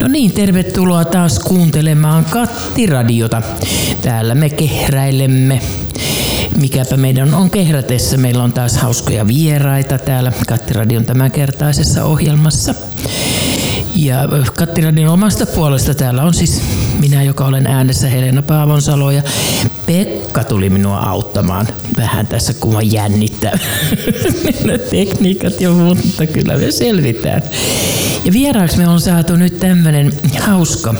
No niin, tervetuloa taas kuuntelemaan Kattiradiota. Täällä me kehräilemme. Mikäpä meidän on kehrätessä. Meillä on taas hauskoja vieraita täällä Kattiradion tämänkertaisessa ohjelmassa. Ja Kattiradion omasta puolesta täällä on siis minä, joka olen äänessä Helena Paavonsalo ja Pekka tuli minua auttamaan vähän tässä, kun mä jännittää tekniikat ja muut, mutta kyllä me selvitään. Ja vieraaksi me on saatu nyt tämmönen hauska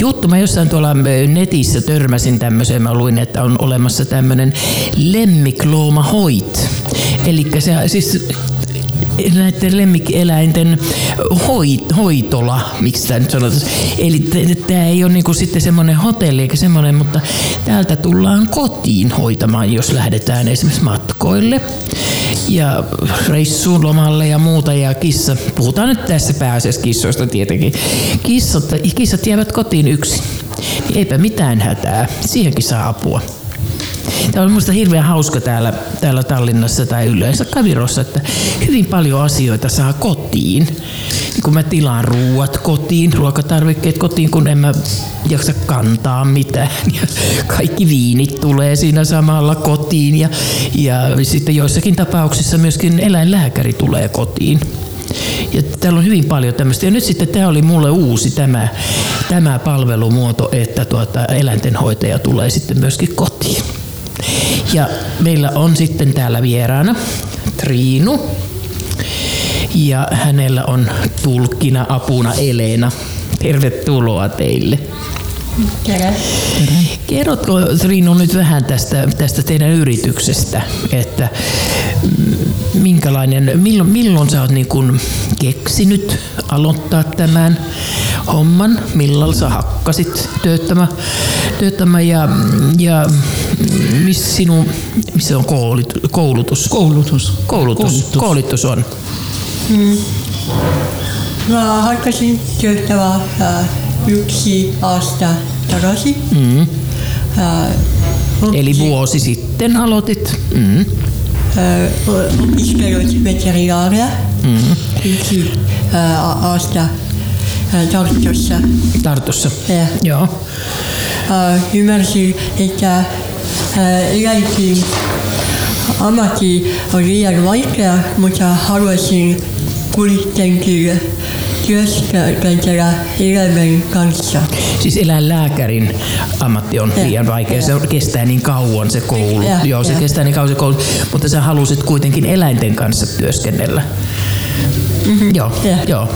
juttu. Mä jossain tuolla netissä törmäsin tämmöiseen. Mä luin, että on olemassa tämmöinen lemmiklooma hoit. Eli siis näiden lemmikkieläinten hoit, hoitola, miksi tämä nyt sanotaan. Eli tämä ei ole niinku sitten semmoinen hotelli eikä semmoinen, mutta täältä tullaan kotiin hoitamaan, jos lähdetään esimerkiksi matkoille ja reissuun lomalle ja muuta ja kissa. Puhutaan nyt tässä pääasiassa kissoista tietenkin. Kissat, kissat jäävät kotiin yksin. Niin eipä mitään hätää. Siihenkin saa apua. Tämä on minusta hirveän hauska täällä, täällä Tallinnassa tai yleensä Kavirossa, että hyvin paljon asioita saa kotiin. Niin kun mä tilaan ruuat kotiin, ruokatarvikkeet kotiin, kun en mä jaksa kantaa mitään. Ja kaikki viinit tulee siinä samalla kotiin ja, ja sitten joissakin tapauksissa myöskin eläinlääkäri tulee kotiin. Ja täällä on hyvin paljon tämmöistä. Ja nyt sitten tämä oli mulle uusi tämä, tämä palvelumuoto, että tuota, eläintenhoitaja tulee sitten myöskin kotiin. Ja meillä on sitten täällä vieraana Triinu. Ja hänellä on tulkkina apuna Elena. Tervetuloa teille. Kerrotko Triinu nyt vähän tästä, tästä teidän yrityksestä, että minkälainen, milloin, milloin sä oot niin kun keksinyt aloittaa tämän homman, milloin sä hakkasit tööttämä, tööttämä ja, ja missä sinun, missä on koulut, koulutus? Koulutus. Koulutus, koulutus on. Mm. Mä hakkasin äh, yksi aasta takaisin. Mm. Äh, Eli vuosi sitten aloitit. Mm. Äh, opiskelut veterinaaria. Mm. Yksi äh, aasta äh, Tartussa. Tartussa, ja. joo. Äh, ymmärsin, että äh, eläinkin ammatti on liian vaikea, mutta haluaisin kuitenkin työskentellä eläimen kanssa. Siis eläinlääkärin ammatti on ja, liian vaikea. Ja. Se kestää niin kauan se koulu. Ja, Joo, se ja. kestää niin kauan se koulu. Mutta sä halusit kuitenkin eläinten kanssa työskennellä. Mm-hmm. Joo, yeah. joo.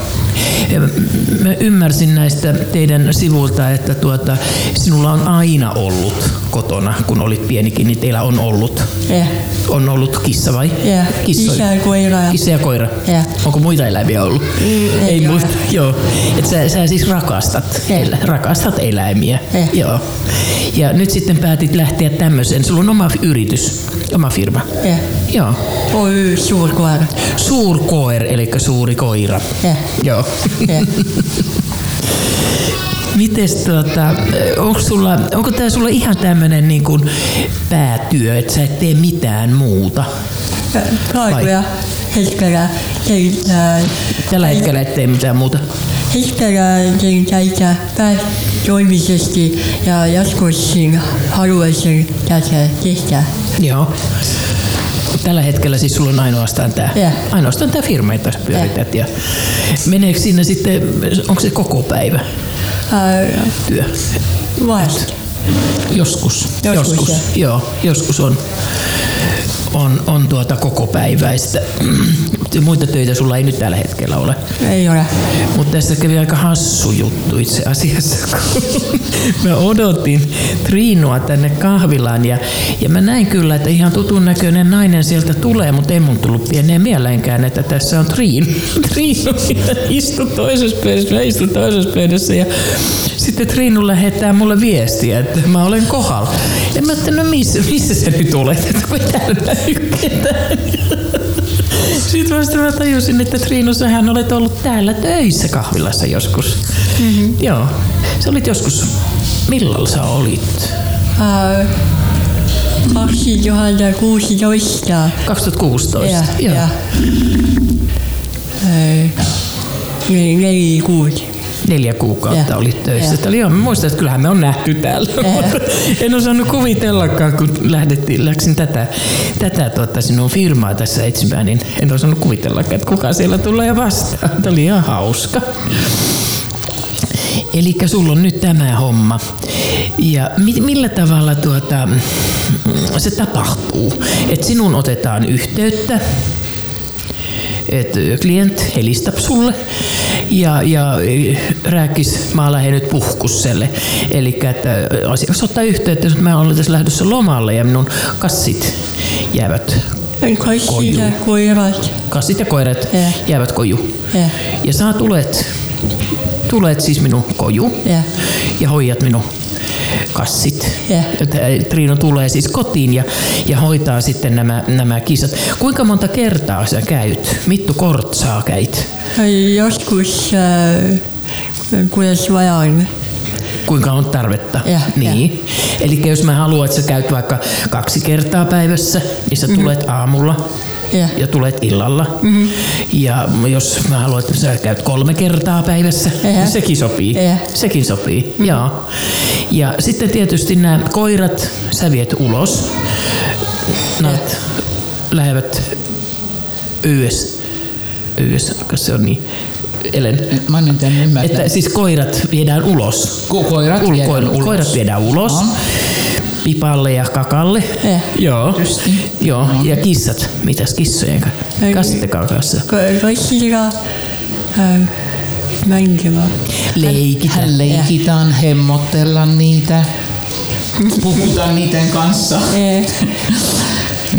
Mä ymmärsin näistä teidän sivuilta, että tuota, sinulla on aina ollut kotona, kun olit pienikin, niin teillä on ollut. Yeah. On ollut kissa vai? Yeah. Kissa ja koira. Kissa ja koira. Yeah. Onko muita eläimiä ollut? Mm, ei, ei muista. Joo. Et sä, sä siis rakastat, yeah. rakastat eläimiä. Yeah. Joo. Ja nyt sitten päätit lähteä tämmöiseen. Sulla on oma yritys, oma firma. Yeah. Joo. Oy, suurkoer. Suurkoer, eli suuri koira. Yeah. Joo. Yeah. Mites tuota, onko, sulla, onko tämä sulla ihan tämmöinen niin kuin päätyö, että sä et tee mitään muuta? Kaikkea hetkellä tein, Tällä hetkellä et tee mitään muuta? Hetkellä tätä päätoimisesti ja joskus haluaisin tätä tehdä. Joo. Tällä hetkellä siis sulla on ainoastaan tämä, yeah. ainoastaan tämä firma, jota sä pyörität. Yeah. Ja meneekö sinne sitten, onko se koko päivä uh, työ? Vasta. Joskus. Joskus, joskus joo, joskus on, on, on tuota koko päiväistä. Muita töitä sulla ei nyt tällä hetkellä ole. Ei ole. Mutta tässä kävi aika hassu juttu itse asiassa. mä odotin Triinua tänne kahvilaan ja, ja mä näin kyllä, että ihan tutun näköinen nainen sieltä tulee, mutta ei mun tullut pieneen mieleenkään, että tässä on Triin. Triinu istu toisessa pöydässä, mä istun toisessa pöydässä ja sitten Triinu lähettää mulle viestiä, että mä olen kohdalla. Ja mä ajattelin, no missä, missä sä nyt olet, että kun täällä sitten vasta mä tajusin, että Triinu, sähän olet ollut täällä töissä kahvilassa joskus. Mm-hmm. Joo. Sä olit joskus, milloin sä olit? Uh, 2016. 2016? Ja, Joo. ja. Uh, neljä kuusi. Neljä kuukautta Ja. oli töissä. Ja. Oli, joo, mä muistan, että kyllähän me on nähty täällä. en osannut kuvitellakaan, kun lähdettiin, läksin tätä, tätä tuota, sinun firmaa tässä etsimään, niin en osannut kuvitellakaan, että kuka siellä tulee vastaan. Tämä oli ihan hauska. Eli sulla on nyt tämä homma. Ja mi- millä tavalla tuota, mm, se tapahtuu? Että sinun otetaan yhteyttä, että klient helistää sulle ja, ja rääkis, mä lähden nyt puhkusselle. Eli että asiakas ottaa yhteyttä, että mä olen tässä lähdössä lomalle ja minun kassit jäävät, Kaikki ja koirat. kassit ja koirat Ja. jäävät koju. Ja. Ja sä tulet, tulet siis minun koju Ja. ja hoidat minun kassit. Että Triino tulee siis kotiin ja, ja hoitaa sitten nämä, nämä kissat. Kuinka monta kertaa sä käyt? Mittu kortsaa käit? Joskus, äh, kuidas vaja on. Kuinka on tarvetta? Ja, niin. Eli jos mä haluan, että sä käyt vaikka kaksi kertaa päivässä, niin sä tulet aamulla Ja. ja tulet illalla. Mm-hmm. Ja jos mä haluan, että sä käyt kolme kertaa päivässä, Ja. niin sekin sopii. Ja. Sekin sopii, mm-hmm. joo. Ja sitten tietysti nämä koirat sä viet ulos. Näet lähevät yös. Yös, kas se on niin. Elen. Mä nyt en ymmärrä. Että siis koirat viedään ulos. Ko- koirat Ulkoil- viedään ulos. Koirat viedään ulos. On. Pipalle ja kakalle. Ja. Joo. Justi. Joo. Ja kissat. Mitäs kissojen kanssa? Ei. Kassittakaan kanssa. Kaikilla äh, mängimään. Leikitä. Hän leikitään, hemmotellaan niitä, puhutaan niiden kanssa. Ja.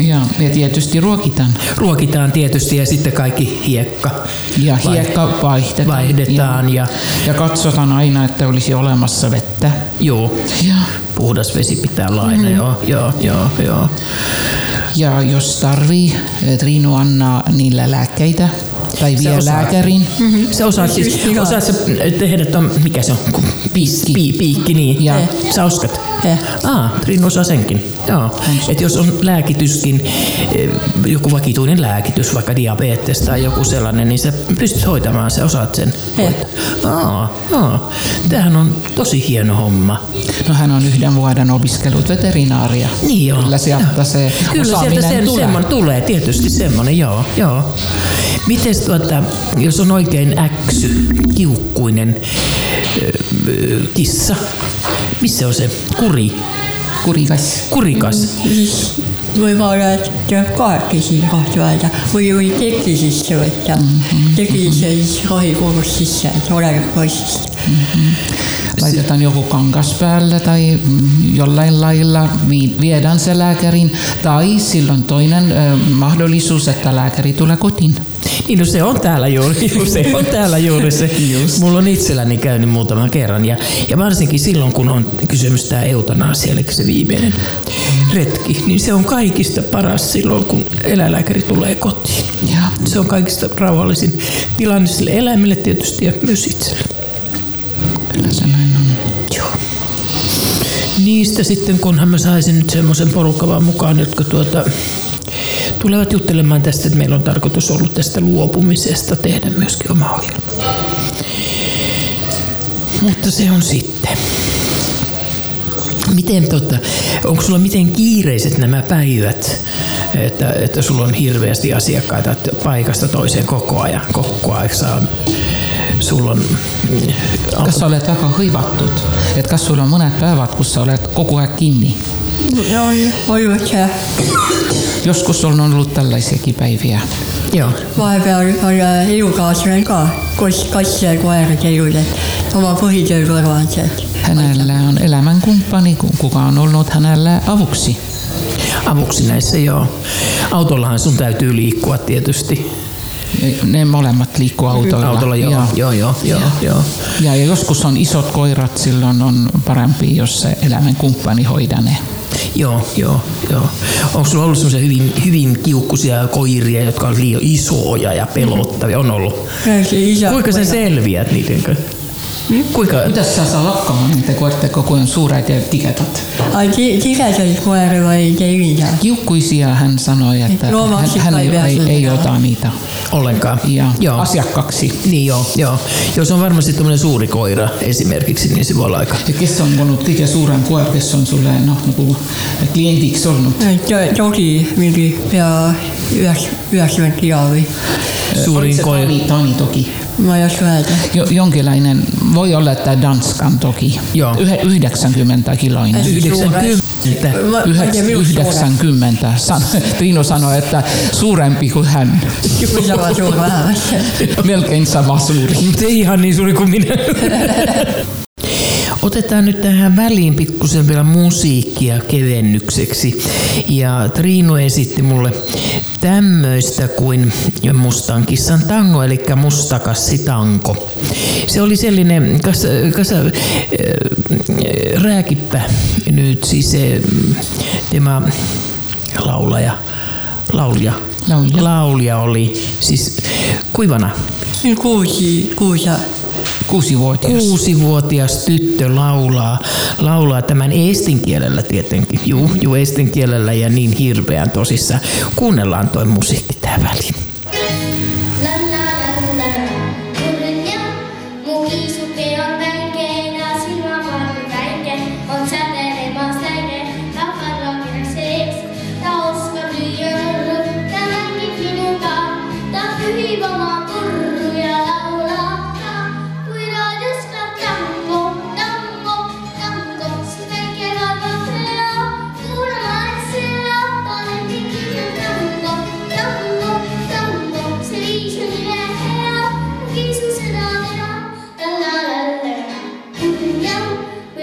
Ja, ja tietysti ruokitaan. Ruokitaan tietysti ja sitten kaikki hiekka. Ja hiekka vaihdetaan. Vaihdetaan ja, Ja katsotaan aina, että olisi olemassa vettä. joo. Ja, Puhdas vesi pitää olla aina, joo, joo, joo, joo. ja jos tarvii, Triinu antaa niillä lääkkeitä tai vie osaa. lääkärin. Se osaat siis, osaat sä tehdä ton, mikä se on, piikki, pii, piikki niin. Ja- Sä oskat. Ja. Aa, Triinu osaa senkin. Joo. Et jos on lääkityskin, eh, joku vakituinen lääkitys, vaikka diabetes tai joku sellainen, niin sä pystyt hoitamaan, sä osaat sen. Hoitaa. Aa, aa. Tämähän on tosi hieno homma. No hän on yhden vuoden opiskellut veterinaaria. Niin joo. Kyllä sieltä se Kyllä sieltä sen, tulee. semmoinen tulee, tietysti semmoinen, joo. joo. Mites tuota, jos on oikein äksy, kiukkuinen ö, mis see on see, kuri? kurikass. kurikas. võib-olla, et tuleb kahekesi lahti öelda või, või teki sisse võtta mm. -hmm. teki sisse, siis rohi kogus sisse, et oleneb poisist Laitetaan joku kangas päälle tai mm, jollain lailla vi- viedään se lääkärin. Tai silloin toinen mahdollisuus, että lääkäri tulee kotiin. Niin no se on täällä juuri, se on täällä juuri se. Mulla on itselläni käynyt muutaman kerran ja, ja varsinkin silloin kun on kysymys tämä eutanasia, eli se viimeinen retki, niin se on kaikista paras silloin kun eläinlääkäri tulee kotiin. Ja Se on kaikista rauhallisin tilanne sille eläimelle tietysti ja myös itselle. Kyllä se näin on. Joo. Niistä sitten, kunhan mä saisin nyt semmoisen porukan vaan mukaan, jotka tuota, tulevat juttelemaan tästä, että meillä on tarkoitus ollut tästä luopumisesta tehdä myöskin oma ohjelma. Mutta se on sitten. Miten tota, onko sulla miten kiireiset nämä päivät, että, että sulla on hirveästi asiakkaita että paikasta toiseen koko ajan, koko ajan saa, sulla on mm, Kas sä olet aika hivattut? Et kas sulla on monet päivät, kun sä olet koko ajan kiinni? No, voivat se Joskus on ollut tällaisiakin päiviä. Joo. vahepeal on elukaaslane ka, kus kass ja koer käivad, et oma põhitöö kõrval sealt. Hänellä on elämänkumppani, ku- kuka on ollut hänellä avuksi. Avuksi näissä joo. Autollahan sun täytyy liikkua tietysti. Ne molemmat liikkuu autoilla. Autolla joo, Ja- joo, joo, joo, joo. Ja, ja joskus on isot koirat, silloin on parempi, jos se elämänkumppani hoidaa ne. Joo, joo, joo. Onko sulla ollut semmoisia hyvin, hyvin kiukkuisia koiria, jotka on liian isoja ja pelottavia? On ollut. Kuinka sä selviät niiden kanssa? Kuinka? Kuidas sa saad hakkama nende koertega, kui on suured ja tigedad? Ai tigedaid koeri ei tevitä. Kiukkuisia hän sanoi, että Joo, hän, hän ei, ei ei, ei ota niitä Ollenkaan. ja Joo. asiakkaaksi. Niin joo, joo. Jos on varmasti tämmöinen suuri koira esimerkiksi, niin se voi olla aika... Ja kes on olnud kõige suurem koer, kes on sulle noh, nagu kliendiks olnud? Toki mingi pea 90 kiloa või? Suurin koira. Taani, Taani toki. Mä jos öelda. Jo, jonkinlainen, voi olla, että Danskan toki. Joo. Yhe, 90 kiloinen. Ai, 90. Mä, mä en Yhdeks, tiedä, minun suuren. 90. San, Triinu sanoi, että suurempi kuin hän. Sama suuri. Melkein sama suuri. Mutta ei ihan niin suuri kuin minä. Otetaan nyt tähän väliin pikkusen vielä musiikkia kevennykseksi. Ja Triinu esitti mulle tämmöistä kuin Mustan kissan tango, eli mustakassitanko. Se oli sellainen kasa, kasa, äh, rääkippä nyt siis se tämä laulaja, laulja, Laulja. laulja oli siis kuivana Kuusi, kuusi. Kuusivuotias. Kuusivuotias tyttö laulaa, laulaa tämän estin kielellä tietenkin. Juu, juu estin kielellä ja niin hirveän tosissaan. Kuunnellaan toi musiikki tää väliin.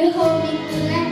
You're me.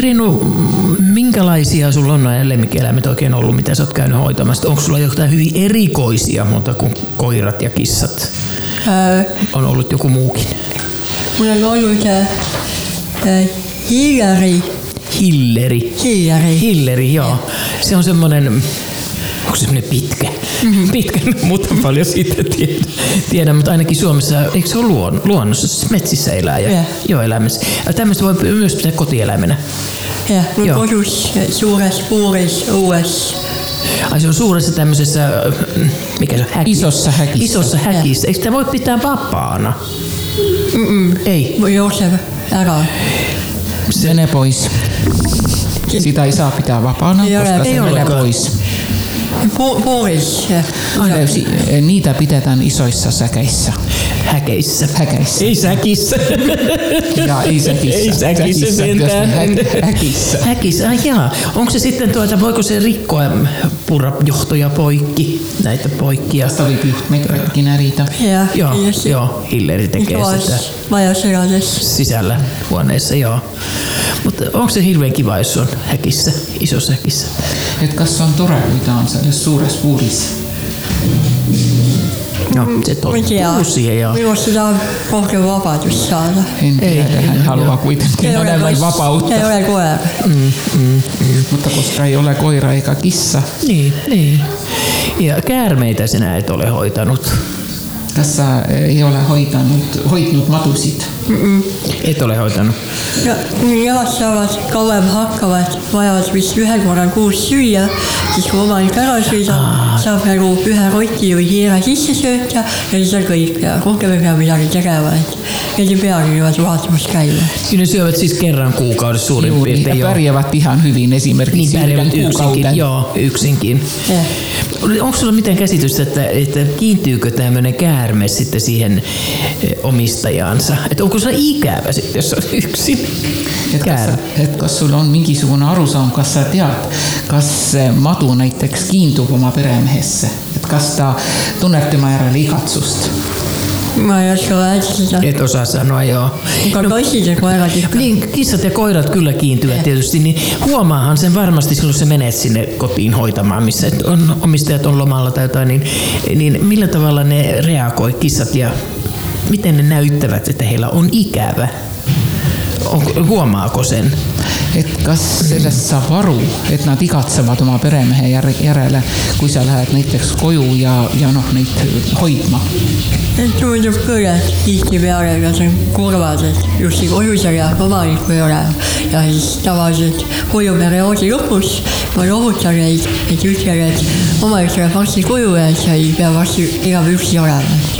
No niin Triinu, minkälaisia sulla on nämä lemmikkieläimet oikein ollut, mitä sä oot käynyt hoitamassa? Onko sulla jotain hyvin erikoisia muuta kuin koirat ja kissat? Äh, On ollut joku muukin. mulla on ollut äh, hiilari. Hilleri. Hiilari. Hilleri, joo. Se on semmoinen, onko se semmoinen pitkä? Pitkä, mutta paljon siitä tiedä, tiedä, mutta ainakin Suomessa, eikö se ole luon, luonnossa, siis metsissä elää ja Joo. joo, elämässä. Ja tämmöistä voi myös pitää kotieläimenä. Ja mun Joo. kodus äh, suures puuris uudes. Ai se on suuressa tämmöisessä, mikä se on, häki? Isossa häkissä. Isossa häkissä. Eikö sitä voi pitää vapaana? Mm-mm. Ei. Mun jouseb ära. Mene pois. Sitä ei saa pitää vapaana, Ei koska se menee pois. Aina, si- niitä pidetään isoissa säkeissä. Häkeissä. Häkeissä. Ei säkissä. Ja ei säkissä. Ei säkissä Säkissä, sentään. hä- häkissä. Häkissä, ai jaa. Onko se sitten tuota, voiko se rikkoa purra johtoja poikki, näitä poikkia? Tästä oli pyhtmekrätkin äritä. Ja, Joo, ja se- joo, Hilleri tekee sitä majaseradessa. sisällä huoneessa, joo. Mutta onko se hirveän kiva, jos on häkissä, isossa häkissä? Et kas se on tore, ta on selles suures puuris. No, se tottuu siihen, joo. Minusta sitä on rohkem vabadust saada. En Ei, tiedä, ei, hän joo. haluaa kuitenkin enemmän vapautta. Ei ole koira. Mutta koska ei ole koira eikä kissa, Niin, niin. Ja käärmeitä sinä et ole hoitanut. Kas sä ei ole hoitanut, hoitnut matusid? Et ole hoitanut. no nemad saavad kauem hakkavad, vajavad vist ühe korra kuus süüa, siis kui omanik ära sõidab, saab nagu ühe roti või hiire sisse sööta ja siis on kõik ja rohkem ei pea midagi tegema, et need ei peagi niimoodi vaatamas käima. Kyllä ne syövät siis kerran kuukaudessa suurin Juuri, piirtein. ja joo. pärjäävät ihan hyvin esimerkiksi Niin pärjäävät yksinkin. Joo, yksinkin. Jah. Onko sulla mitään käsitystä, että, että kiintyykö tämmöinen käärme sitten siihen eh, omistajaansa? Että onko se ikävä sitten, jos on yksin? et kas, Käärme. et kas sul on mingisugune arusaam, kas sa tead, kas madu näiteks kiindub oma peremehesse, et kas ta tunneb tema järele igatsust? Ei oska öelda seda. Et osaa sanoa, joo. kassid ja koerad ikka. Niin, kissat ja koirat kyllä kiintyvät tietysti, niin huomaahan sen varmasti silloin, kun sä menet sinne kotiin hoitamaan, missä on, omistajat on lomalla tai jotain, niin, niin millä tavalla ne reagoi, kissat ja miten ne näyttävät, että heillä on ikävä? Huomaako sen? et kas sellest saab aru, et nad igatsevad oma peremehe jär- järele, kui sa lähed näiteks koju ja, ja noh, neid hoidma? tundub küll, et tihtipeale nad on kurvad, et just kodus ei jää omanikku ei ole ja siis tavaliselt hoiuperioodi lõpus ma lohutan neid, et ütlen, et omanik tuleb varsti koju ja sa ei pea varsti enam üksi olema.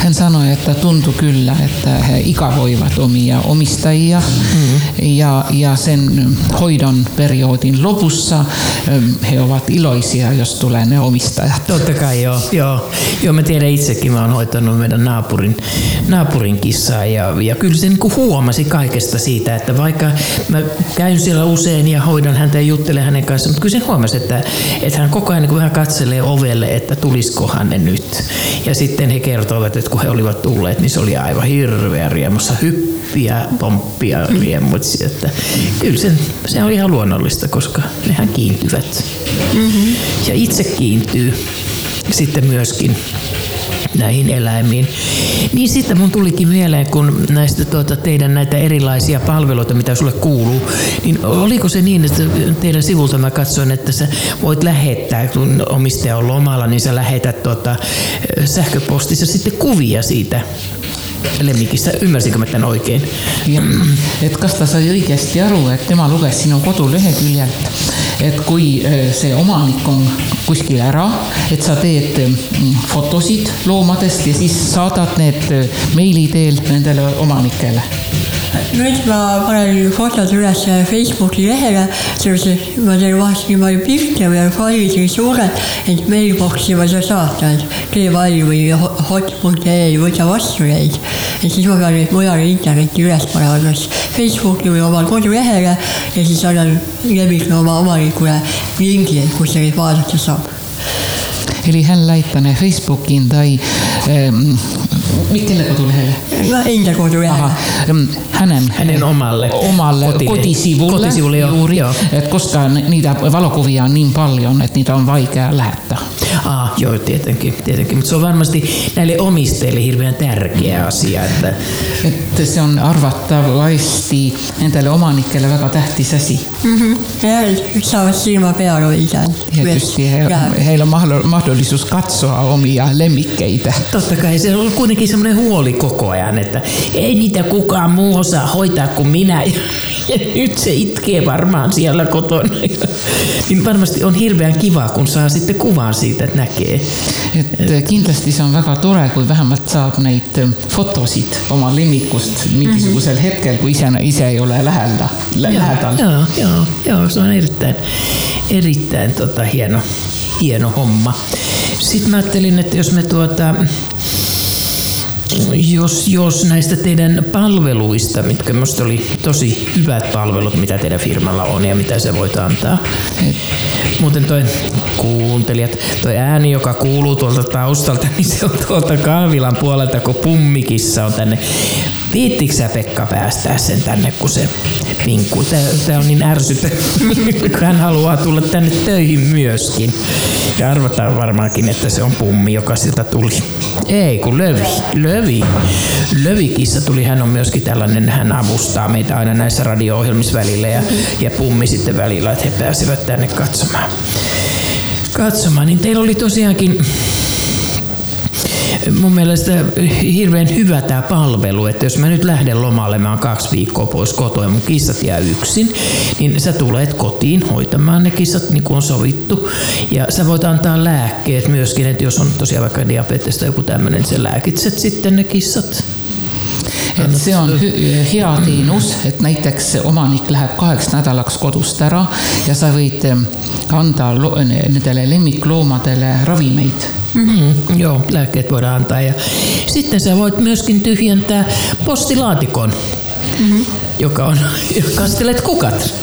Hän sanoi, että tuntui kyllä, että he igavoivat omia omistajia mm. ja, ja sen hoidon periodin lopussa ähm, he ovat iloisia, jos tulee ne omistajat. Totta kai joo. Joo, joo mä tiedän itsekin, mä oon hoitanut meidän naapurin, naapurin kissaa ja, ja kyllä se niin huomasi kaikesta siitä, että vaikka mä käyn siellä usein ja hoidan häntä ja juttelen hänen kanssaan, mutta kyllä se huomasi, että, että hän koko ajan niin vähän katselee ovelle, että tuliskohan ne nyt. Ja sitten he kertoivat, että kun he olivat tulleet, niin se oli aivan hirveä riemussa hyppiä, pomppia, riemutsi. Että kyllä se, se on ihan luonnollista, koska nehän kiintyvät. Mm-hmm. Ja itse kiintyy sitten myöskin näihin eläimiin. Niin sitten mun tulikin mieleen, kun näistä tuota, teidän näitä erilaisia palveluita, mitä sulle kuuluu, niin oliko se niin, että teidän sivulta mä katsoin, että sä voit lähettää, kun omistaja on lomalla, niin sä lähetät tuota, sähköpostissa sitten kuvia siitä lemmikistä. Ymmärsinkö mä tämän oikein? Ja, et kas ta sai õigesti aru, et tema luges sinu koduleheküljelt, et kui äh, see omanik on kuskil ära, et sa teed mm, fotosid loomadest ja siis saadad need äh, meili teel nendele omanikele. Nüüd ma panen fotod üles Facebooki lehele, et ma teen vahest niimoodi pilte või failid nii suured, et mailbox'i ma ei saa saata, et Gmaili või hot.ee ei võta vastu neid. et siis ma pean neid mujale internetti üles panema, kas Facebooki või oma kodulehele ja siis annan lemmiklooma omanikule lingi, kus neid vaadata saab. Eli hän ne Facebookiin tai ähm, kelle kodulehelle? no enda kodulehele Aha, ähm, hänen, Hänen omalle omalle kotile- kotisivulle, kotisivulle, joo, juuri, joo. Et koska ni- niitä valokuvia on niin paljon, että niitä on vaikea lähettää. Ah, joo, tietenkin, tietenkin. Mutta se on varmasti näille omistajille hirveän tärkeä asia, että Et se on arvattavasti nendele omanikele väga tähtis asi. mm. -hmm. peal hoida. Tietysti he, heillä on mahdoll- mahdollisuus katsoa omia lemmikkeitä. Totta kai se on kuitenkin semmoinen huoli koko ajan, että ei niitä kukaan muu osaa hoitaa kuin minä. Ja nyt se itkee varmaan siellä kotona. Niin varmasti on hirveän kiva, kun saa sitten kuvan siitä, että näkee. et kindlasti see on väga tore, kui vähemalt saab neid fotosid oma lemmikust mingisugusel mm -hmm. hetkel, kui ise, ise ei ole lähedal, lähedal. Joo, joo, joo, se on erittäin, erittäin tota, hieno, hieno homma. Sitten mä ajattelin, että jos me tuota, jos, jos näistä teidän palveluista, mitkä minusta oli tosi hyvät palvelut, mitä teidän firmalla on ja mitä se voit antaa. Muuten toi kuuntelijat, toi ääni, joka kuuluu tuolta taustalta, niin se on tuolta kahvilan puolelta, kun pummikissa on tänne. Viittikö sä Pekka päästää sen tänne, kun se pinkkuu? Tää, tää on niin ärsyttävä, kun hän haluaa tulla tänne töihin myöskin. Ja arvataan varmaankin, että se on pummi, joka siltä tuli. Ei, kun lövi. Lövi. Lövikissa tuli, hän on myöskin tällainen, hän avustaa meitä aina näissä radio-ohjelmissa välillä ja, ja pummi sitten välillä, että he pääsevät tänne katsomaan. Katsomaan, niin teillä oli tosiaankin mun mielestä hirveän hyvä tämä palvelu, että jos mä nyt lähden lomalle, mä oon kaksi viikkoa pois kotoa ja mun kissat jää yksin, niin sä tulet kotiin hoitamaan ne kissat niin kuin on sovittu. Ja sä voit antaa lääkkeet myöskin, että jos on tosiaan vaikka diabetes tai joku tämmöinen, sä lääkitset sitten ne kissat. Et see on hea teenus, et näiteks omanik läheb kaheks nädalaks kodust ära ja sa võid anda nendele lemmikloomadele ravimeid Mm-hmm. Joo, lääkkeet voidaan antaa. Ja sitten sä voit myöskin tyhjentää postilaatikon, mm-hmm. joka on, kastelet kukat.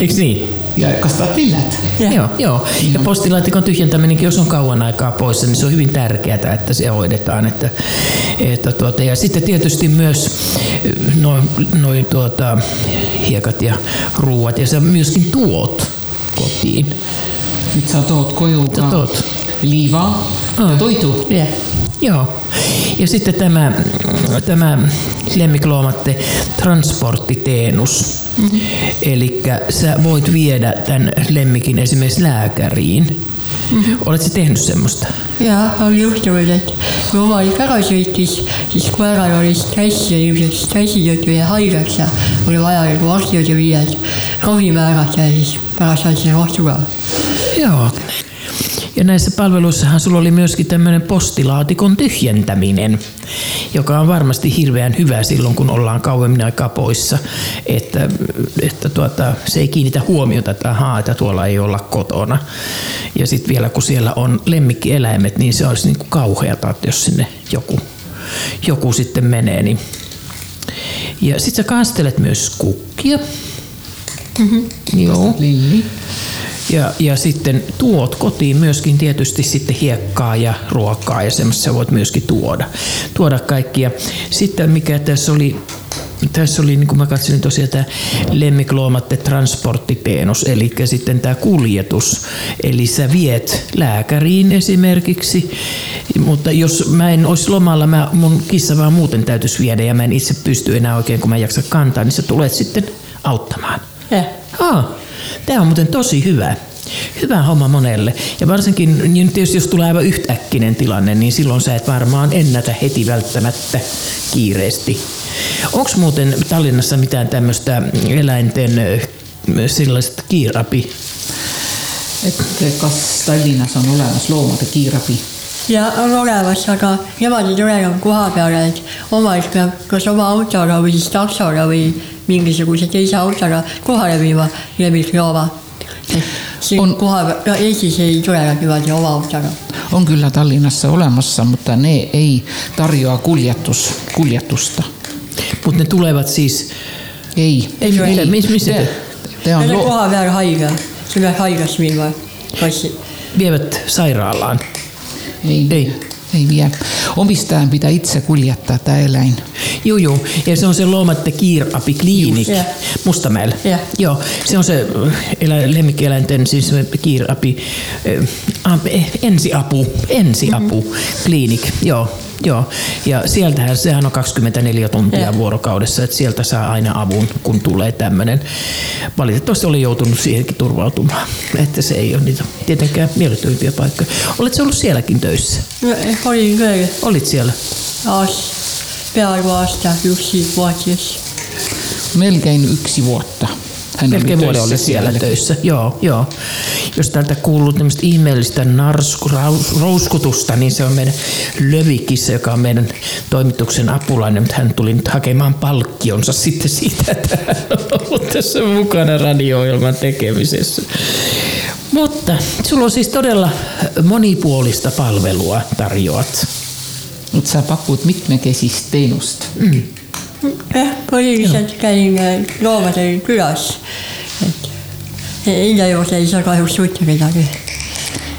Eikö niin? ja kastat lilled. Ja. Joo, joo. Ja postilaatikon tyhjentäminenkin, jos on kauan aikaa poissa, niin se on hyvin tärkeää, että se hoidetaan. Että, että tuota, ja sitten tietysti myös noin noi tuota, hiekat ja ruuat, ja sä myöskin tuot kotiin. nüüd sa tood koju Sa ka tood. liiva ja Aa. toidu. Ja. Joo. Ja sitten tämä, tämä lemmikloomatte transporttiteenus. Mm-hmm. Eli sä voit viedä tämän lemmikin esimerkiksi lääkäriin. Mm-hmm. Oletko tehnyt semmoista? ja on juhtunud, et kui omanik ära sõitis, siis koeral oli stress ja ilmselt stressi jäi haigeks ja oli vaja viia, et ravi määrata ja siis pärast andsin rohtu ka. Joo. Ja näissä palveluissahan sulla oli myöskin tämmöinen postilaatikon tyhjentäminen, joka on varmasti hirveän hyvä silloin, kun ollaan kauemmin aikaa poissa, että, että tuota, se ei kiinnitä huomiota, että ahaa, että tuolla ei olla kotona. Ja sitten vielä kun siellä on lemmikkieläimet, niin se olisi niin kuin kauheata, että jos sinne joku, joku sitten menee. Niin. Ja sitten sä kastelet myös kukkia. Mm-hmm. Joo. lilli. Ja, ja sitten tuot kotiin myöskin tietysti sitten hiekkaa ja ruokaa ja semmoista sä voit myöskin tuoda, tuoda kaikkia. Sitten mikä tässä oli, tässä oli, niin kuin mä katselin tosiaan tämä lemmikloomatte transporttiteenus, eli sitten tämä kuljetus. Eli sä viet lääkäriin esimerkiksi, mutta jos mä en olisi lomalla, mä, mun kissa vaan muuten täytyisi viedä ja mä en itse pysty enää oikein, kun mä en jaksa kantaa, niin sä tulet sitten auttamaan. Ja. Aa, tämä on muuten tosi hyvä. Hyvä homma monelle. Ja varsinkin niin tietysti jos tulee aivan yhtäkkinen tilanne, niin silloin sä et varmaan ennätä heti välttämättä kiireesti. Onko muuten Tallinnassa mitään tämmöistä eläinten sellaista kiirapi? et kas Tallinnas on olemas loomade kiirabi? ja on olemas, aga nemad ei tule enam koha peale, et omanik peab kas oma autoga või siis taksoga või mingisuguse teise autoga kohale viima lemmiklooma. siin On- on... koha peal, no Eestis ei tule nad niimoodi oma autoga. on kyllä Tallinnassa olemassa, mutta ne ei tarjoa kuljetus, kuljetusta. Mutta ne tulevat siis, ei. Ei, mitä- mis- missä te- te on on lo- koha peal haige, sa pead haiglasse minema kassi. vievät sairaalaan. ei, Ei. ei vie. Omistajan pitää itse kuljettaa tämä eläin. Joo, joo. Ja se on se Loomatte Kiirapi Kliinik Just, Mustamäellä. Ja. Joo, se on se elä, lemmikkieläinten siis Kiirapi äh, eh, ensiapu, ensiapu Mhm. kliinik. Joo, joo. Ja sieltähän sehän on 24 tuntia Ja. vuorokaudessa, että sieltä saa aina avun, kun tulee tämmöinen. Valitettavasti oli joutunut siihenkin turvautumaan, että se ei ole niitä tietenkään miellyttävimpiä paikkoja. Oletko ollut sielläkin töissä? no olin küll Olit siellä? aasta, aasta üksi Ruotsis. Melkein yksi vuotta. Hän Melkein oli vuoden töissä oli siellä siellä. töissä. Joo, joo. Jos täältä kuuluu tämmöistä ihmeellistä narsku, rouskutusta, niin se on meidän Lövikissa, joka on meidän toimituksen apulainen, mutta hän tuli nyt hakemaan palkkionsa sitten siitä, että hän on ollut tässä mukana radio-ohjelman tekemisessä. Mutta sulla on siis todella monipuolista palvelua tarjoat. Et sa pakud mitmekesist teenust. jah, põhiliselt käin äh, loomadel külas. et enda juurde ei saa kahjuks võtta kedagi.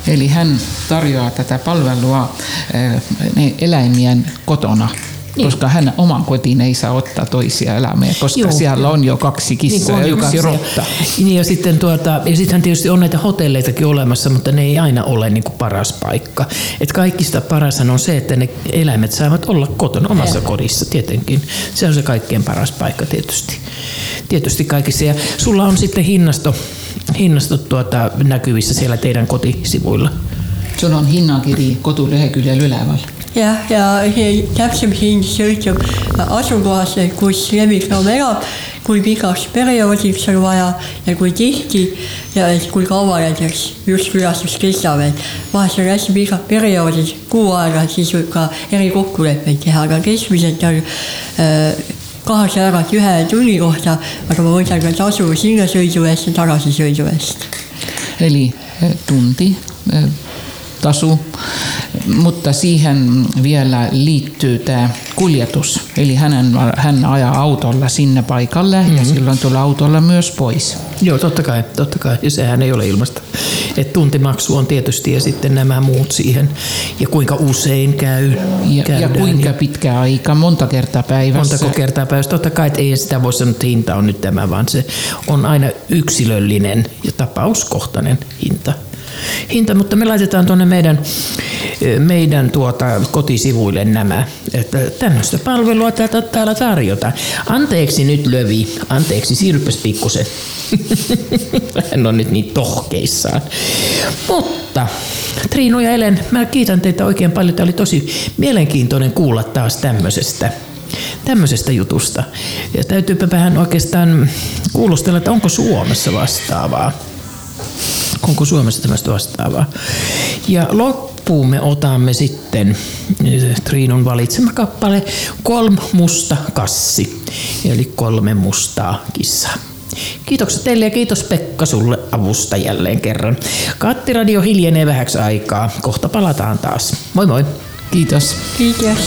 Eli hän tarjoaa tätä palvelua eh, ne eläimien kotona. Niin. Koska hän oman kotiin ei saa ottaa toisia eläimiä, koska Joo. siellä on jo kaksi kissaa Niin ja yksi kaksi. rotta. Niin ja sitten tuota, ja sittenhän tietysti on näitä hotelleitakin olemassa, mutta ne ei aina ole niin kuin paras paikka. Et kaikista parashan on se, että ne eläimet saavat olla kotona omassa kodissa tietenkin. Se on se kaikkein paras paikka tietysti. Tietysti kaikissa. Ja sulla on sitten hinnasto, hinnasto tuota, näkyvissä siellä teidän kotisivuilla. Sul on hinnakiri koduleheküljel üleval. Jah, ja see täpsem hind sõltub asukohast, kus lemmikloom elab, kui pikaks perioodiks on vaja ja kui tihti ja kui kaua näiteks just külastus kestab, et vahest on hästi pikad perioodid, kuu aega, siis võib ka erikokkuleppeid teha, aga keskmiselt on äh, kaheksa eurot ühe tunni kohta, aga ma võtan ka tasu sinnasõidu eest ja tagasisõidu eest. eli tunti tasu, mutta siihen vielä liittyy tämä kuljetus. Eli hänen, hän ajaa autolla sinne paikalle mm-hmm. ja silloin tulee autolla myös pois. Joo, totta kai, totta kai. Ja sehän ei ole ilmasta. Et tuntimaksu on tietysti ja sitten nämä muut siihen. Ja kuinka usein käy. Ja, käydään, ja kuinka niin. pitkä aika, monta kertaa päivässä. Montako kertaa päivässä. Totta kai, että ei sitä voi sanoa, että hinta on nyt tämä, vaan se on aina yksilöllinen ja tapauskohtainen hinta hinta, mutta me laitetaan tuonne meidän, meidän tuota, kotisivuille nämä, että tämmöistä palvelua tätä täällä tarjota. Anteeksi nyt Lövi, anteeksi siirrypäs pikkusen. Hän on nyt niin tohkeissaan. Mutta Triinu ja Elen, mä kiitän teitä oikein paljon. Tämä oli tosi mielenkiintoinen kuulla taas tämmöisestä tämmöisestä jutusta. Ja täytyypä vähän oikeastaan kuulostella, että onko Suomessa vastaavaa onko Suomessa tämmöistä vastaavaa. Ja loppuun me otamme sitten eh, Triinun valitsema kappale Kolm musta kassi, eli kolme mustaa kissaa. Kiitokset teille ja kiitos Pekka sulle avusta jälleen kerran. Kattiradio hiljenee vähäksi aikaa. Kohta palataan taas. Moi moi. Kiitos. Kiitos.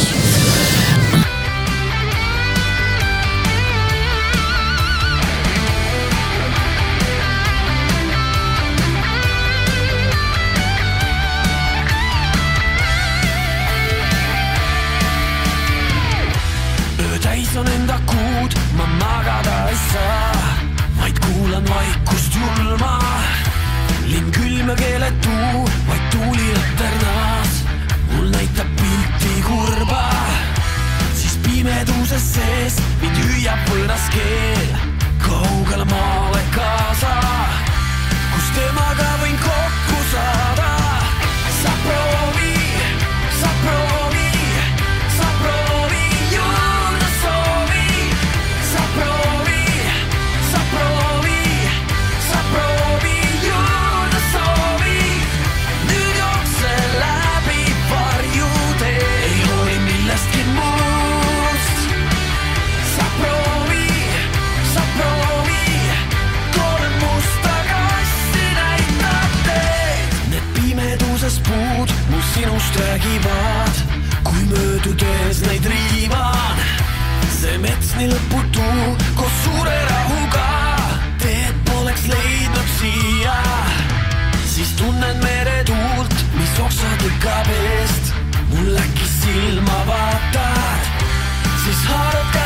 minust räägivad, kui möödudes neid riivan. see mets nii lõputu koos suure rahuga, teed poleks leidnud siia. siis tunnen meretuult, mis oksa tõkkab eest, mul äkki silma vaatad, siis haarad käe.